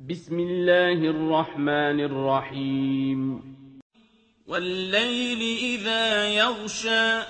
بسم الله الرحمن الرحيم. والليل إذا يغشى